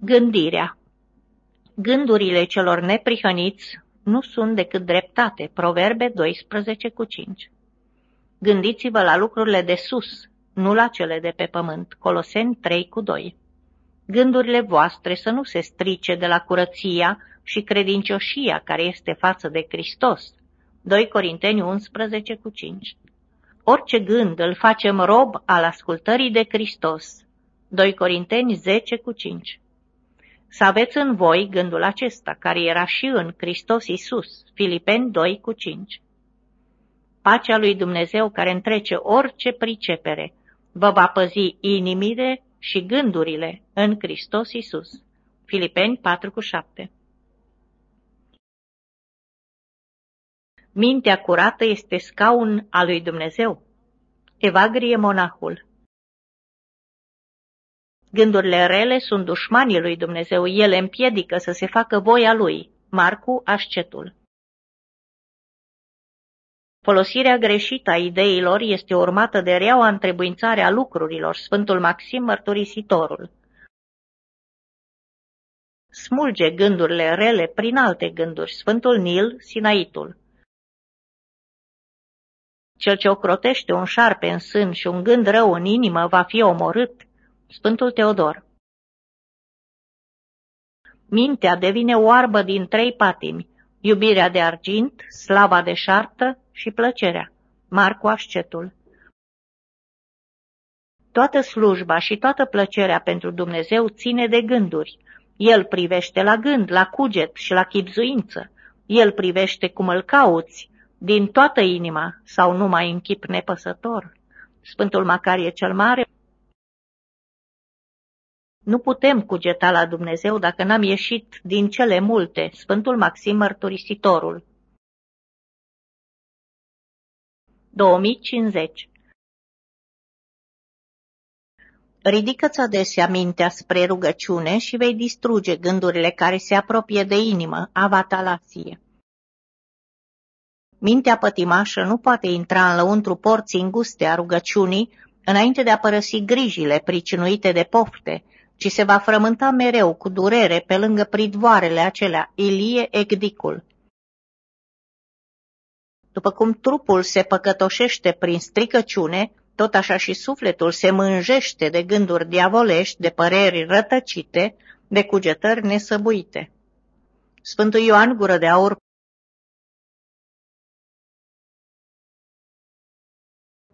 Gândirea Gândurile celor neprihăniți nu sunt decât dreptate. Proverbe 12 cu 5 Gândiți-vă la lucrurile de sus, nu la cele de pe pământ. Coloseni 3 cu 2 Gândurile voastre să nu se strice de la curăția și credincioșia care este față de Hristos. 2 Corinteni 11 cu 5 Orice gând îl facem rob al ascultării de Hristos. 2 Corinteni 10 cu 5 Să aveți în voi gândul acesta, care era și în Hristos Isus. Filipeni 2 cu 5 Pacea lui Dumnezeu care întrece orice pricepere vă va păzi inimile și gândurile în Hristos Isus. Filipeni 4 cu 7 Mintea curată este scaun al lui Dumnezeu. Evagrie monahul Gândurile rele sunt dușmanii lui Dumnezeu, ele împiedică să se facă voia lui. Marcu Ascetul Folosirea greșită a ideilor este urmată de reaua întrebuințare a lucrurilor, Sfântul Maxim Mărturisitorul. Smulge gândurile rele prin alte gânduri, Sfântul Nil, Sinaitul. Cel ce ocrotește un șarpe în sân și un gând rău în inimă va fi omorât. Sfântul Teodor Mintea devine oarbă din trei patimi, iubirea de argint, slava de șartă și plăcerea. Marcu Ascetul Toată slujba și toată plăcerea pentru Dumnezeu ține de gânduri. El privește la gând, la cuget și la chipzuință. El privește cum îl cauți, din toată inima sau numai în chip nepăsător. Sfântul Macarie cel Mare Nu putem cugeta la Dumnezeu dacă n-am ieșit din cele multe. Sfântul Maxim Mărturisitorul 2050 Ridică-ți adesea mintea spre rugăciune și vei distruge gândurile care se apropie de inimă, avatalasie. Mintea pătimașă nu poate intra în lăuntru porții înguste a rugăciunii înainte de a părăsi grijile pricinuite de pofte, ci se va frământa mereu cu durere pe lângă pridvoarele acelea, Ilie Egdicul. După cum trupul se păcătoșește prin stricăciune, tot așa și sufletul se mânjește de gânduri diavolești, de păreri rătăcite, de cugetări nesăbuite. Sfântul Ioan Gură de Aur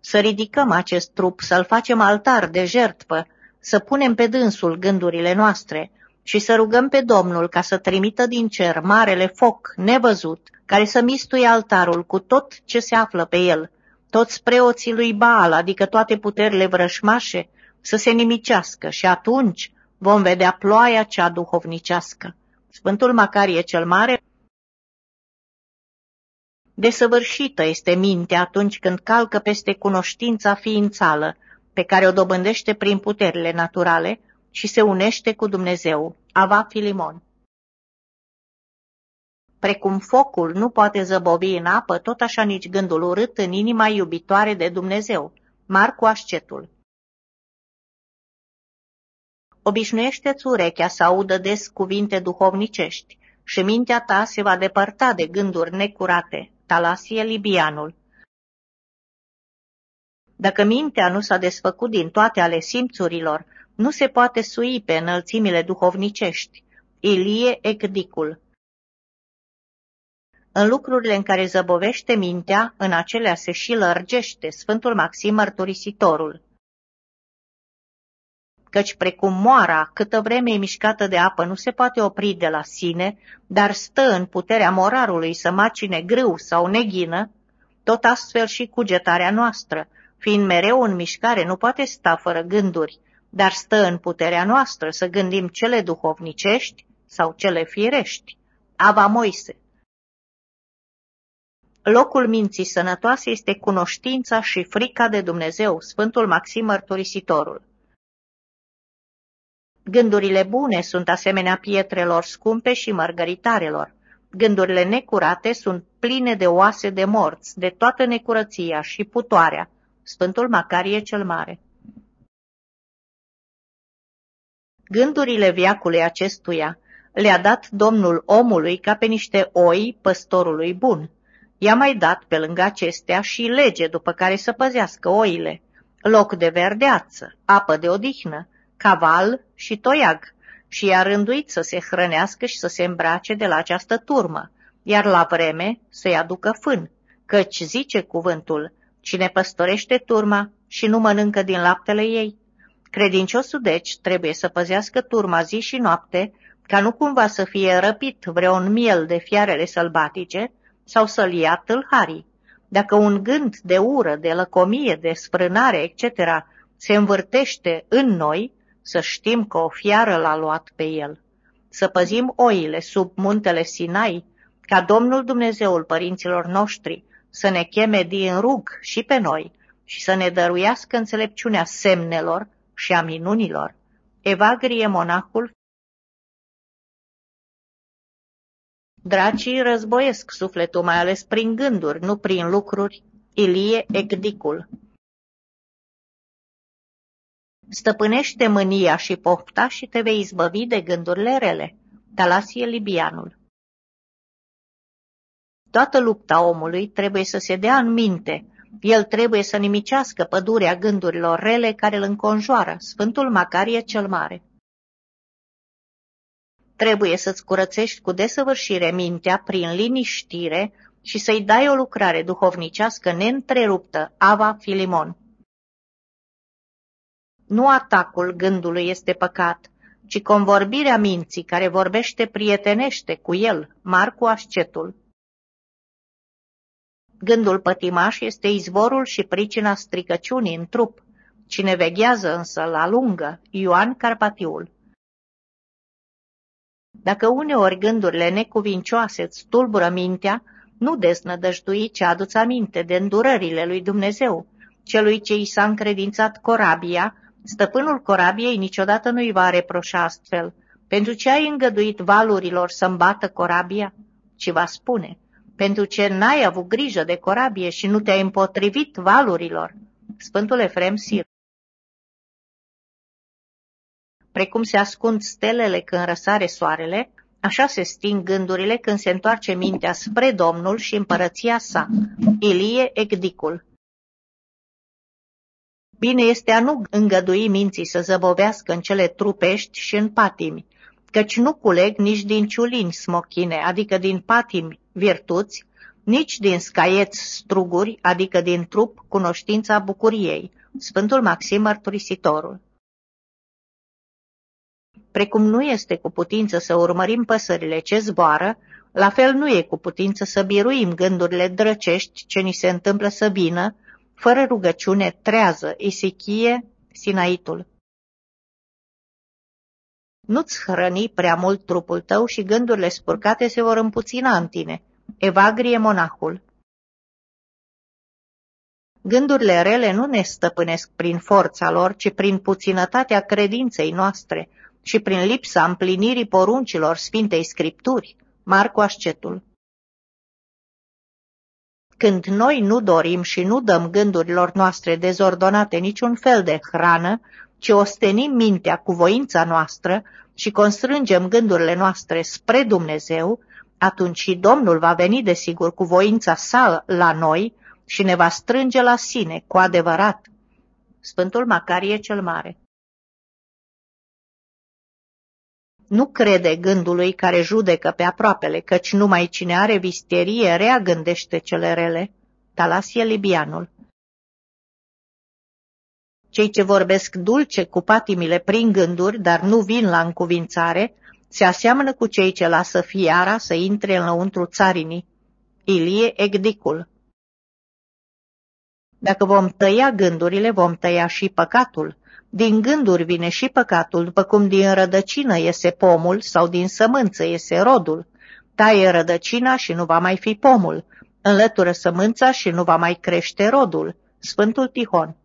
Să ridicăm acest trup, să-l facem altar de jertfă, să punem pe dânsul gândurile noastre și să rugăm pe Domnul ca să trimită din cer marele foc nevăzut, care să mistuie altarul cu tot ce se află pe el, toți preoții lui Baal, adică toate puterile vrășmașe, să se nimicească și atunci vom vedea ploaia cea duhovnicească. Sfântul Macarie cel Mare Desăvârșită este mintea atunci când calcă peste cunoștința ființală, pe care o dobândește prin puterile naturale și se unește cu Dumnezeu. Ava Filimon Precum focul nu poate zăbovi în apă, tot așa nici gândul urât în inima iubitoare de Dumnezeu. Marcu Ascetul Obișnuiește-ți urechea să audă des cuvinte duhovnicești și mintea ta se va depărta de gânduri necurate. Talasie Libianul Dacă mintea nu s-a desfăcut din toate ale simțurilor, nu se poate sui pe înălțimile duhovnicești. Ilie Ecdicul în lucrurile în care zăbovește mintea, în acelea se și lărgește Sfântul Maxim Mărturisitorul. Căci precum moara, câtă vreme e mișcată de apă, nu se poate opri de la sine, dar stă în puterea morarului să macine grâu sau neghină, tot astfel și cugetarea noastră, fiind mereu în mișcare, nu poate sta fără gânduri, dar stă în puterea noastră să gândim cele duhovnicești sau cele firești. Ava Moise Locul minții sănătoase este cunoștința și frica de Dumnezeu, Sfântul Maxim Mărturisitorul. Gândurile bune sunt asemenea pietrelor scumpe și mărgăritarelor. Gândurile necurate sunt pline de oase de morți, de toată necurăția și putoarea. Sfântul Macarie cel Mare Gândurile viacului acestuia le-a dat Domnul omului ca pe niște oi păstorului bun. I-a mai dat pe lângă acestea și lege după care să păzească oile, loc de verdeață, apă de odihnă, caval și toiag, și i-a rânduit să se hrănească și să se îmbrace de la această turmă, iar la vreme să-i aducă fân, căci zice cuvântul, cine păstorește turma și nu mănâncă din laptele ei. Credinciosul deci trebuie să păzească turma zi și noapte, ca nu cumva să fie răpit vreun miel de fiarele sălbatice sau să-l ia tâlharii. Dacă un gând de ură, de lăcomie, de sprânare, etc., se învârtește în noi, să știm că o fiară l-a luat pe el. Să păzim oile sub muntele Sinai, ca Domnul Dumnezeul părinților noștri să ne cheme din rug și pe noi și să ne dăruiască înțelepciunea semnelor și a minunilor. Evagrie monahul Dracii războiesc sufletul, mai ales prin gânduri, nu prin lucruri. Ilie Egdicul Stăpânește mânia și pofta și te vei izbăvi de gândurile rele. Talasie Libianul Toată lupta omului trebuie să se dea în minte. El trebuie să nimicească pădurea gândurilor rele care îl înconjoară, Sfântul Macarie cel Mare. Trebuie să-ți curățești cu desăvârșire mintea prin liniștire și să-i dai o lucrare duhovnicească neîntreruptă, Ava Filimon. Nu atacul gândului este păcat, ci convorbirea minții care vorbește prietenește cu el, Marcu Ascetul. Gândul pătimaș este izvorul și pricina stricăciunii în trup. Cine veghează însă la lungă, Ioan Carpatiul. Dacă uneori gândurile necuvincioase îți tulbură mintea, nu desnădăjdui ce aduți aminte de îndurările lui Dumnezeu, celui ce i s-a încredințat corabia, stăpânul corabiei niciodată nu-i va reproșa astfel, pentru ce ai îngăduit valurilor să bată corabia, ci va spune, pentru ce n-ai avut grijă de corabie și nu te-ai împotrivit valurilor. Sfântul Efrem Sir. Precum se ascund stelele când răsare soarele, așa se sting gândurile când se întoarce mintea spre Domnul și împărăția sa. Ilie Egdicul Bine este a nu îngădui minții să zăbovească în cele trupești și în patimi, căci nu culeg nici din ciulini smochine, adică din patimi virtuți, nici din scaieți struguri, adică din trup cunoștința bucuriei. Sfântul Maxim Mărturisitorul Precum nu este cu putință să urmărim păsările ce zboară, la fel nu e cu putință să biruim gândurile drăcești ce ni se întâmplă să vină, fără rugăciune trează, isichie, sinaitul. Nu-ți hrăni prea mult trupul tău și gândurile spurcate se vor împuțina în tine. Evagrie monahul Gândurile rele nu ne stăpânesc prin forța lor, ci prin puținătatea credinței noastre și prin lipsa împlinirii poruncilor Sfintei Scripturi. Marcu Ascetul Când noi nu dorim și nu dăm gândurilor noastre dezordonate niciun fel de hrană, ci ostenim mintea cu voința noastră și constrângem gândurile noastre spre Dumnezeu, atunci și Domnul va veni desigur cu voința sa la noi și ne va strânge la sine cu adevărat. Sfântul Macarie cel Mare Nu crede gândului care judecă pe aproapele, căci numai cine are visterie rea gândește cele rele. Talasie Libianul cei ce vorbesc dulce cu patimile prin gânduri, dar nu vin la încuvințare, se aseamănă cu cei ce lasă fiara să intre înăuntru țarinii. Ilie Egdicul Dacă vom tăia gândurile, vom tăia și păcatul. Din gânduri vine și păcatul, după cum din rădăcină iese pomul sau din sămânță iese rodul. Taie rădăcina și nu va mai fi pomul, înlătură sămânța și nu va mai crește rodul. Sfântul Tihon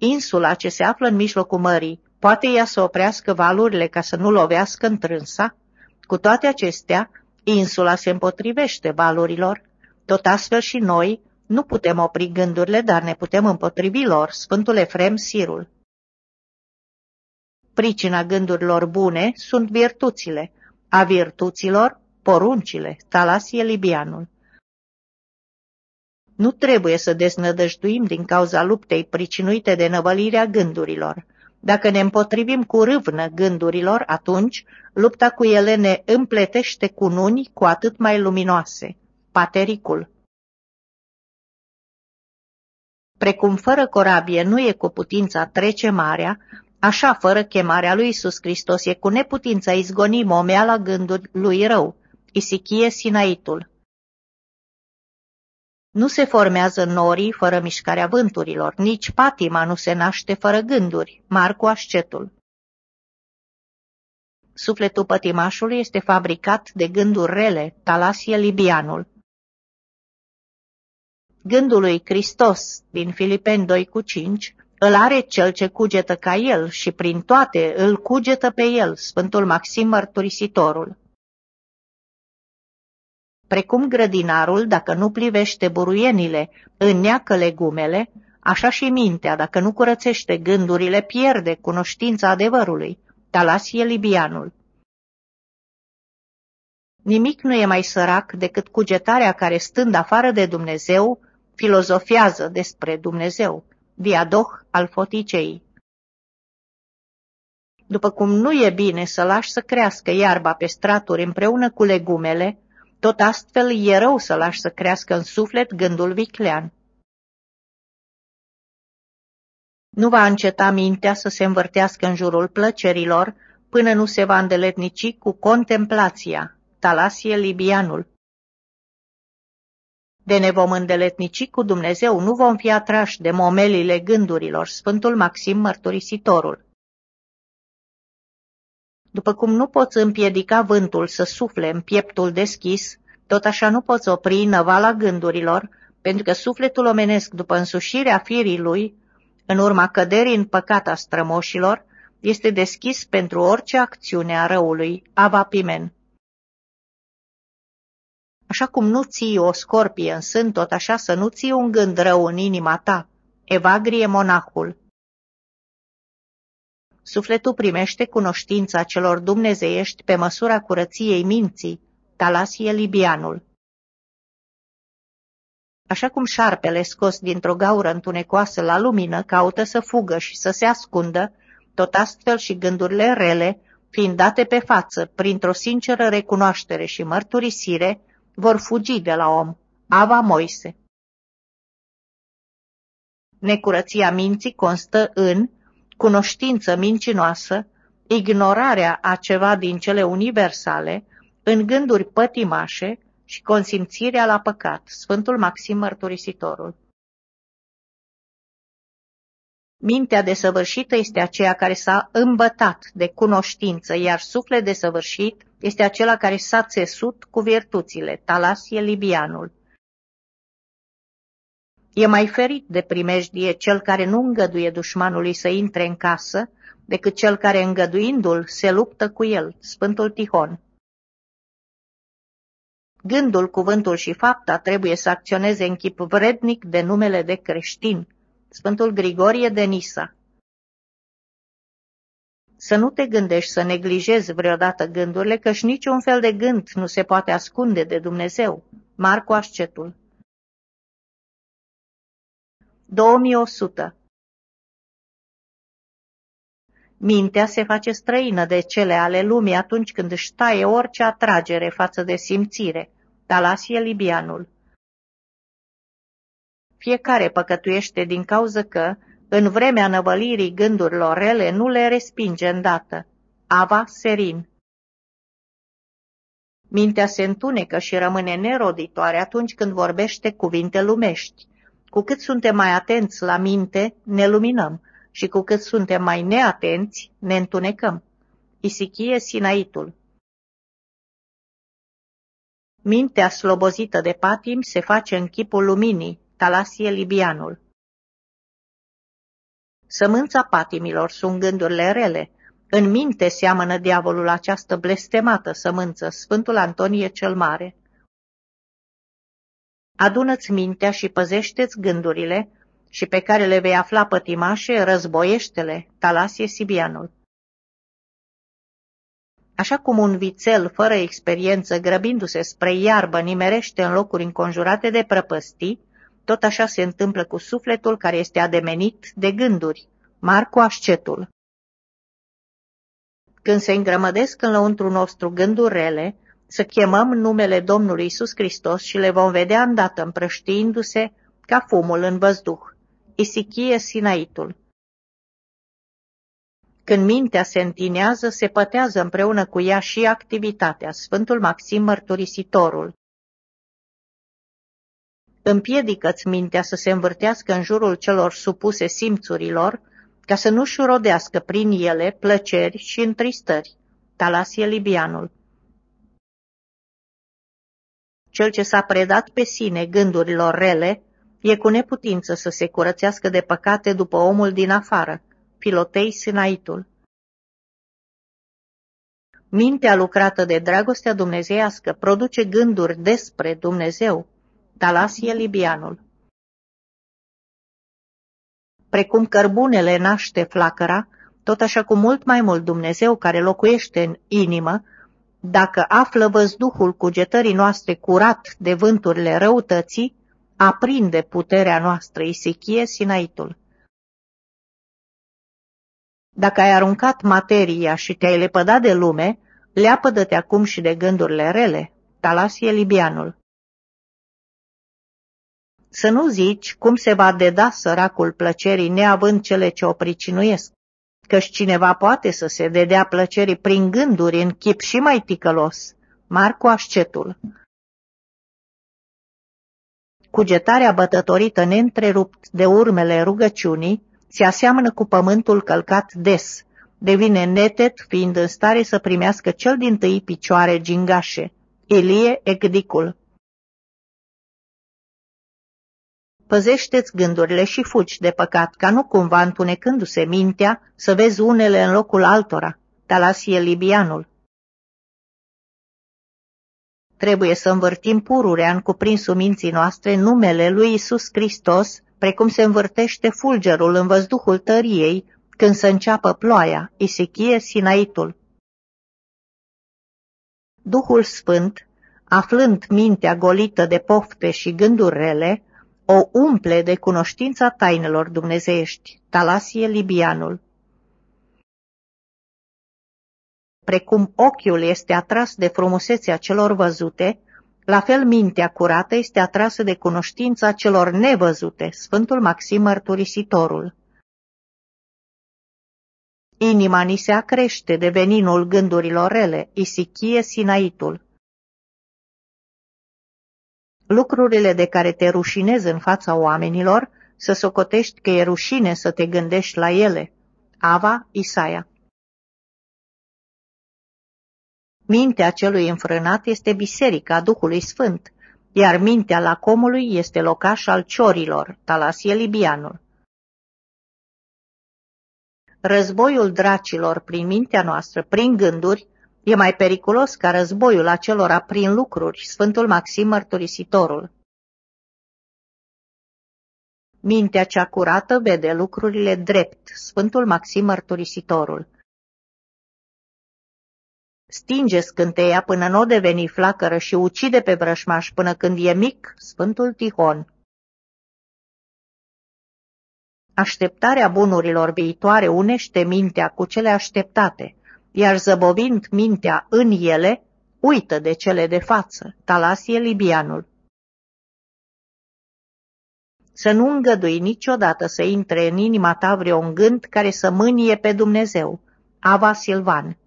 Insula ce se află în mijlocul mării, poate ea să oprească valurile ca să nu lovească întrânsa? Cu toate acestea, insula se împotrivește valurilor. Tot astfel și noi nu putem opri gândurile, dar ne putem împotrivi lor, Sfântul Efrem Sirul. Pricina gândurilor bune sunt virtuțile, a virtuților poruncile, Talasie Libianul. Nu trebuie să deznădăjduim din cauza luptei pricinuite de năvălirea gândurilor. Dacă ne împotrivim cu râvnă gândurilor, atunci lupta cu ele ne împletește cu nuni cu atât mai luminoase. Patericul Precum fără corabie nu e cu putința trece marea, așa fără chemarea lui Isus Hristos e cu neputința izgoni momeala gândului rău. Isichie Sinaitul Nu se formează norii fără mișcarea vânturilor, nici patima nu se naște fără gânduri. Marcu Ascetul Sufletul pătimașului este fabricat de gânduri rele, Talasie Libianul. Gândul lui Hristos din Filipeni 2 cu 5 îl are cel ce cugetă ca el și prin toate îl cugetă pe el, Sfântul Maxim Mărturisitorul. Precum grădinarul, dacă nu plivește buruienile, înneacă legumele, așa și mintea, dacă nu curățește gândurile, pierde cunoștința adevărului. Talasie Libianul Nimic nu e mai sărac decât cugetarea care, stând afară de Dumnezeu, filozofează despre Dumnezeu, Diadoh al Foticei. După cum nu e bine să lași să crească iarba pe straturi împreună cu legumele, tot astfel e rău să lași să crească în suflet gândul viclean. Nu va înceta mintea să se învârtească în jurul plăcerilor până nu se va îndeletnici cu contemplația, Talasie Libianul. De ne vom îndeletnici cu Dumnezeu, nu vom fi atrași de momelile gândurilor, Sfântul Maxim Mărturisitorul. După cum nu poți împiedica vântul să sufle în pieptul deschis, tot așa nu poți opri năvala gândurilor, pentru că sufletul omenesc, după însușirea firii lui, în urma căderii în păcat a strămoșilor, este deschis pentru orice acțiune a răului, avapimen. Așa cum nu ții o scorpie în sân, tot așa să nu ții un gând rău în inima ta. Evagrie monahul Sufletul primește cunoștința celor dumnezeiești pe măsura curăției minții, Talasie Libianul. Așa cum șarpele scos dintr-o gaură întunecoasă la lumină caută să fugă și să se ascundă, tot astfel și gândurile rele, fiind date pe față printr-o sinceră recunoaștere și mărturisire, vor fugi de la om. Ava Moise Necurăția minții constă în cunoștință mincinoasă, ignorarea a ceva din cele universale, în gânduri pătimașe și consimțirea la păcat. Sfântul Maxim Mărturisitorul Mintea desăvârșită este aceea care s-a îmbătat de cunoștință, iar suflet desăvârșit este acela care s-a țesut cu virtuțile, Talasie Libianul. E mai ferit de primejdie cel care nu îngăduie dușmanului să intre în casă, decât cel care îngăduindu-l se luptă cu el, Sfântul Tihon. Gândul, cuvântul și fapta trebuie să acționeze în chip vrednic de numele de creștin, Sfântul Grigorie de Nisa. Să nu te gândești să neglijezi vreodată gândurile, căci niciun fel de gând nu se poate ascunde de Dumnezeu. Marcu Ascetul 2100 Mintea se face străină de cele ale lumii atunci când își taie orice atragere față de simțire. Talasie Libianul Fiecare păcătuiește din cauză că, în vremea năvălirii gândurilor rele, nu le respinge îndată. Ava Serin Mintea se întunecă și rămâne neroditoare atunci când vorbește cuvinte lumești. Cu cât suntem mai atenți la minte, ne luminăm și cu cât suntem mai neatenți, ne întunecăm. Isichie Sinaitul Mintea slobozită de patim se face în chipul luminii, Talasie Libianul. Sămânța patimilor sunt gândurile rele. În minte seamănă diavolul această blestemată sămânță, Sfântul Antonie cel Mare. Adună-ți mintea și păzește-ți gândurile și pe care le vei afla pătimașe, războiește-le, Talasie Sibianul. Așa cum un vițel fără experiență, grăbindu-se spre iarbă, nimerește în locuri înconjurate de prăpăstii, tot așa se întâmplă cu sufletul care este ademenit de gânduri. Marcu Ascetul Când se îngrămădesc în lăuntru nostru gânduri rele, să chemăm numele Domnului Isus Hristos și le vom vedea îndată împrăștiindu-se ca fumul în văzduh. Isichie Sinaitul când mintea se întinează, se pătează împreună cu ea și activitatea, Sfântul Maxim Mărturisitorul. Împiedică-ți mintea să se învârtească în jurul celor supuse simțurilor, ca să nu-și rodească prin ele plăceri și întristări. Talasie Libianul Cel ce s-a predat pe sine gândurilor rele, e cu neputință să se curățească de păcate după omul din afară, Filotei Sinaitul. Mintea lucrată de dragostea dumnezeiască produce gânduri despre Dumnezeu. Talasie Libianul Precum cărbunele naște flacăra, tot așa cu mult mai mult Dumnezeu care locuiește în inimă, dacă află văzduhul cugetării noastre curat de vânturile răutății, aprinde puterea noastră, Isichie Sinaitul. Dacă ai aruncat materia și te-ai lepădat de lume, leapădă-te acum și de gândurile rele. Talasie Libianul Să nu zici cum se va deda săracul plăcerii neavând cele ce o pricinuiesc, căci cineva poate să se dedea plăcerii prin gânduri în chip și mai ticălos. Marcu Ascetul Cugetarea bătătorită neîntrerupt de urmele rugăciunii se aseamănă cu pământul călcat des, devine netet fiind în stare să primească cel din tâi picioare gingașe. Ilie Egdicul Păzește-ți gândurile și fugi de păcat, ca nu cumva întunecându-se mintea să vezi unele în locul altora. Talasie Libianul Trebuie să învârtim pururea în cuprinsul minții noastre numele lui Isus Hristos precum se învârtește fulgerul în văzduhul tăriei când se înceapă ploaia, Isichie Sinaitul. Duhul Sfânt, aflând mintea golită de pofte și gânduri rele, o umple de cunoștința tainelor dumnezeiești, Talasie Libianul. Precum ochiul este atras de frumusețea celor văzute, la fel, mintea curată este atrasă de cunoștința celor nevăzute, Sfântul Maxim Mărturisitorul. Inima ni se acrește de veninul gândurilor rele, isichie sinaitul. Lucrurile de care te rușinezi în fața oamenilor, să socotești că e rușine să te gândești la ele. Ava Isaia Mintea celui înfrânat este biserica Duhului Sfânt, iar mintea lacomului este locaș al ciorilor, Talasie Libianul. Războiul dracilor prin mintea noastră, prin gânduri, e mai periculos ca războiul acelora prin lucruri, Sfântul Maxim Mărturisitorul. Mintea cea curată vede lucrurile drept, Sfântul Maxim Mărturisitorul. Stinge scânteia până nu o deveni flacără și ucide pe vrășmaș până când e mic, Sfântul Tihon. Așteptarea bunurilor viitoare unește mintea cu cele așteptate, iar zăbovind mintea în ele, uită de cele de față, Talasie Libianul. Să nu îngădui niciodată să intre în inima ta vreun gând care să mânie pe Dumnezeu. Ava Silvan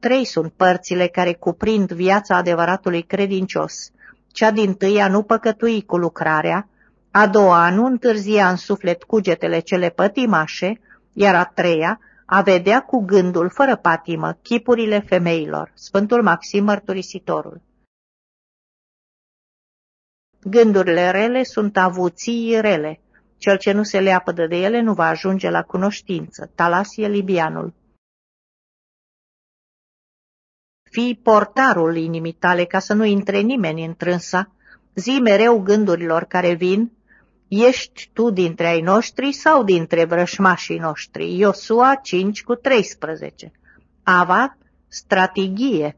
Trei sunt părțile care cuprind viața adevăratului credincios. Cea din tâi a nu păcătui cu lucrarea, a doua a nu întârzia în suflet cugetele cele pătimașe, iar a treia a vedea cu gândul fără patimă chipurile femeilor. Sfântul Maxim Mărturisitorul Gândurile rele sunt avuții rele. Cel ce nu se leapădă de ele nu va ajunge la cunoștință. Talasie Libianul Fii portarul inimii tale ca să nu intre nimeni în trânsa. Zi mereu gândurilor care vin, ești tu dintre ai noștri sau dintre vrășmașii noștri? Iosua 5 cu 13 Ava, strategie.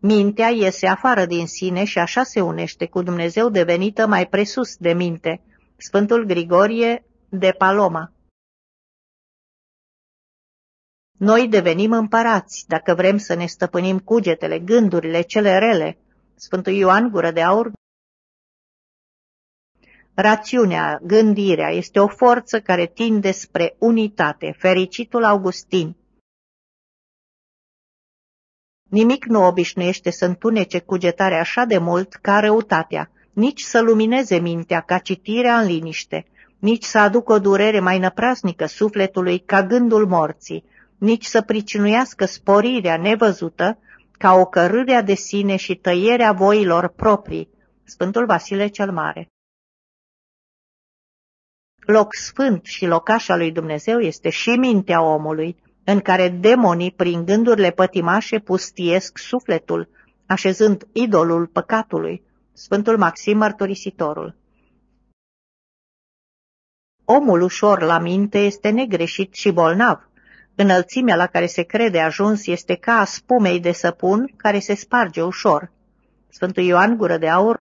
Mintea iese afară din sine și așa se unește cu Dumnezeu devenită mai presus de minte. Sfântul Grigorie de Paloma Noi devenim împărați dacă vrem să ne stăpânim cugetele, gândurile cele rele. Sfântul Ioan Gură de Aur Rațiunea, gândirea, este o forță care tinde spre unitate, fericitul Augustin. Nimic nu obișnuiește să întunece cugetarea așa de mult ca răutatea, nici să lumineze mintea ca citirea în liniște, nici să aducă o durere mai năprasnică sufletului ca gândul morții, nici să pricinuiască sporirea nevăzută ca o cărârea de sine și tăierea voilor proprii. Sfântul Vasile cel Mare Loc sfânt și locaș al lui Dumnezeu este și mintea omului, în care demonii, prin gândurile pătimașe, pustiesc sufletul, așezând idolul păcatului, Sfântul Maxim Mărturisitorul. Omul ușor la minte este negreșit și bolnav. Înălțimea la care se crede ajuns este ca a spumei de săpun care se sparge ușor. Sfântul Ioan Gură de Aur